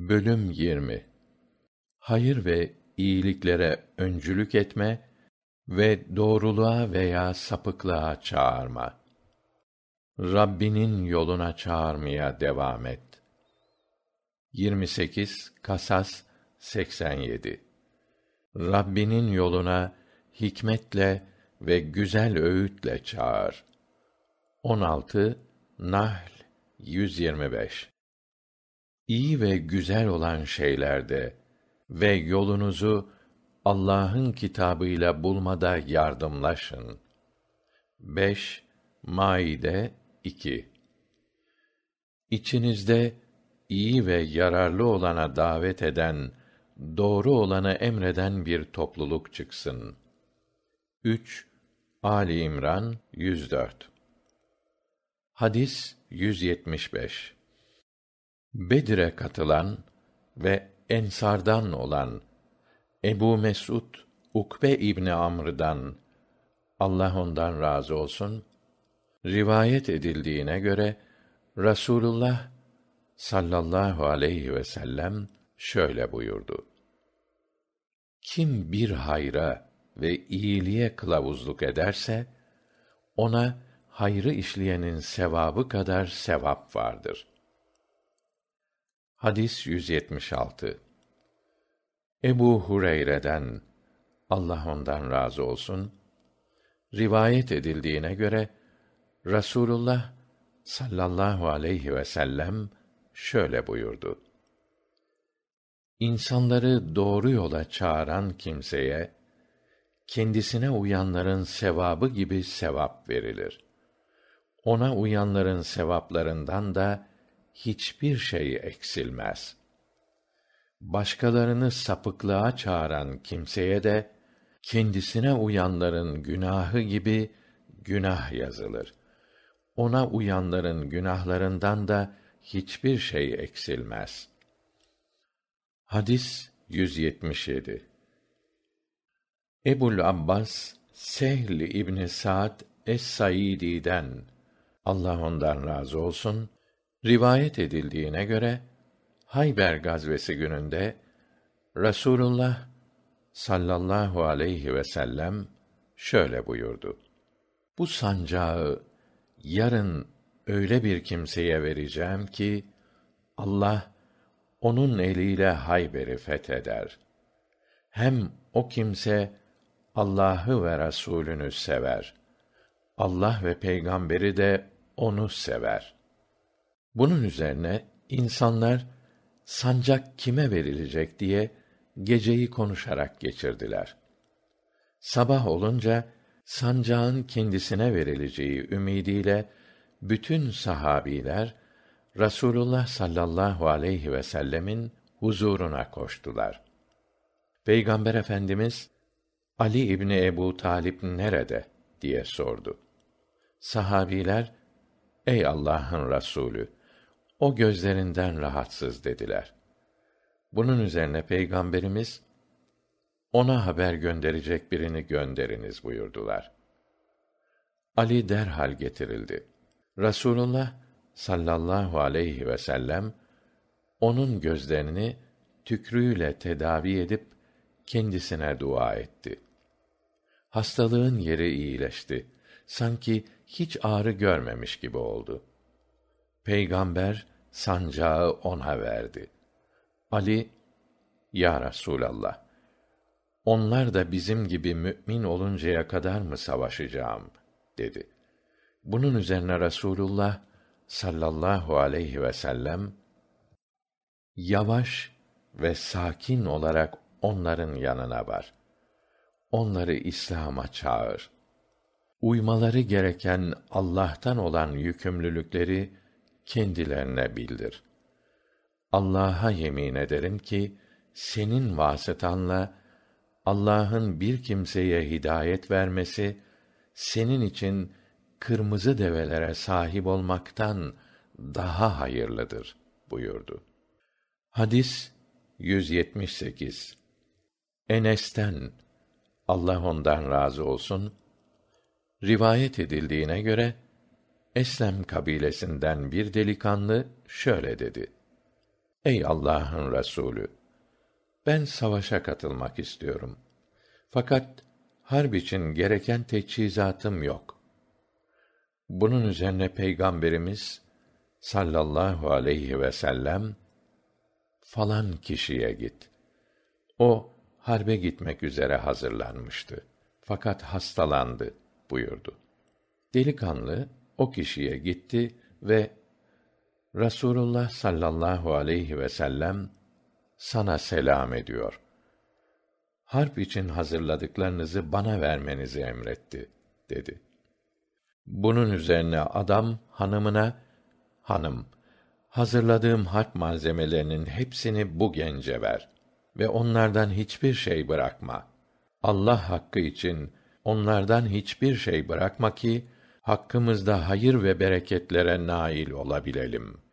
Bölüm 20 Hayır ve iyiliklere öncülük etme ve doğruluğa veya sapıklığa çağırma. Rabbinin yoluna çağırmaya devam et. 28 Kasas 87 Rabbinin yoluna hikmetle ve güzel öğütle çağır. 16 Nahl 125 İyi ve güzel olan şeylerde ve yolunuzu Allah'ın kitabıyla bulmada yardımlaşın. 5 Maide 2 İçinizde iyi ve yararlı olana davet eden, doğru olanı emreden bir topluluk çıksın. 3 Ali İmran 104 Hadis 175 Bedir'e katılan ve ensardan olan Ebu Mesud Ukbe İbni Amr'dan Allah ondan razı olsun rivayet edildiğine göre Rasulullah sallallahu aleyhi ve sellem şöyle buyurdu. Kim bir hayra ve iyiliğe kılavuzluk ederse ona hayrı işleyenin sevabı kadar sevap vardır. Hadis 176 Ebu Hureyre'den Allah ondan razı olsun rivayet edildiğine göre Rasulullah sallallahu aleyhi ve sellem şöyle buyurdu. İnsanları doğru yola çağıran kimseye kendisine uyanların sevabı gibi sevap verilir. Ona uyanların sevaplarından da hiçbir şey eksilmez. Başkalarını sapıklığa çağıran kimseye de kendisine uyanların günahı gibi günah yazılır. Ona uyanların günahlarından da hiçbir şey eksilmez. Hadis 177 Ebul Abbas Sehl İbni Sa'd Es-Saidi'den Allah ondan razı olsun rivayet edildiğine göre Hayber gazvesi gününde Rasulullah sallallahu aleyhi ve sellem şöyle buyurdu. Bu sancağı yarın öyle bir kimseye vereceğim ki Allah onun eliyle Hayber'i fetheder. Hem o kimse Allah'ı ve Resulünü sever. Allah ve peygamberi de onu sever. Bunun üzerine insanlar sancak kime verilecek diye geceyi konuşarak geçirdiler. Sabah olunca sancağın kendisine verileceği ümidiyle bütün sahabiler Rasulullah sallallahu aleyhi ve sellemin huzuruna koştular. Peygamber Efendimiz Ali İbni Ebu Talip nerede diye sordu. Sahabiler Ey Allah'ın Resulü o gözlerinden rahatsız dediler. Bunun üzerine peygamberimiz ona haber gönderecek birini gönderiniz buyurdular. Ali derhal getirildi. Rasulullah sallallahu aleyhi ve sellem onun gözlerini tükrüğüyle tedavi edip kendisine dua etti. Hastalığın yeri iyileşti. Sanki hiç ağrı görmemiş gibi oldu. Peygamber sancağı ona verdi. Ali, Ya Resûlallah, onlar da bizim gibi mü'min oluncaya kadar mı savaşacağım? dedi. Bunun üzerine Rasulullah sallallahu aleyhi ve sellem yavaş ve sakin olarak onların yanına var. Onları İslam'a çağır. Uymaları gereken Allah'tan olan yükümlülükleri kendilerine bildir. Allah'a yemin ederim ki senin vasıtanla Allah'ın bir kimseye hidayet vermesi senin için kırmızı develere sahip olmaktan daha hayırlıdır buyurdu. Hadis 178 Enes'ten Allah ondan razı olsun rivayet edildiğine göre Eslem kabilesinden bir delikanlı şöyle dedi: Ey Allah'ın Resulü! Ben savaşa katılmak istiyorum. Fakat harp için gereken teçhizatım yok. Bunun üzerine Peygamberimiz sallallahu aleyhi ve sellem falan kişiye git. O harbe gitmek üzere hazırlanmıştı. Fakat hastalandı buyurdu. Delikanlı o kişiye gitti ve Rasulullah sallallahu aleyhi ve sellem sana selam ediyor. Harp için hazırladıklarınızı bana vermenizi emretti dedi. Bunun üzerine adam hanımına hanım hazırladığım harp malzemelerinin hepsini bu gence ver ve onlardan hiçbir şey bırakma. Allah hakkı için onlardan hiçbir şey bırakma ki hakkımızda hayır ve bereketlere nail olabilelim.''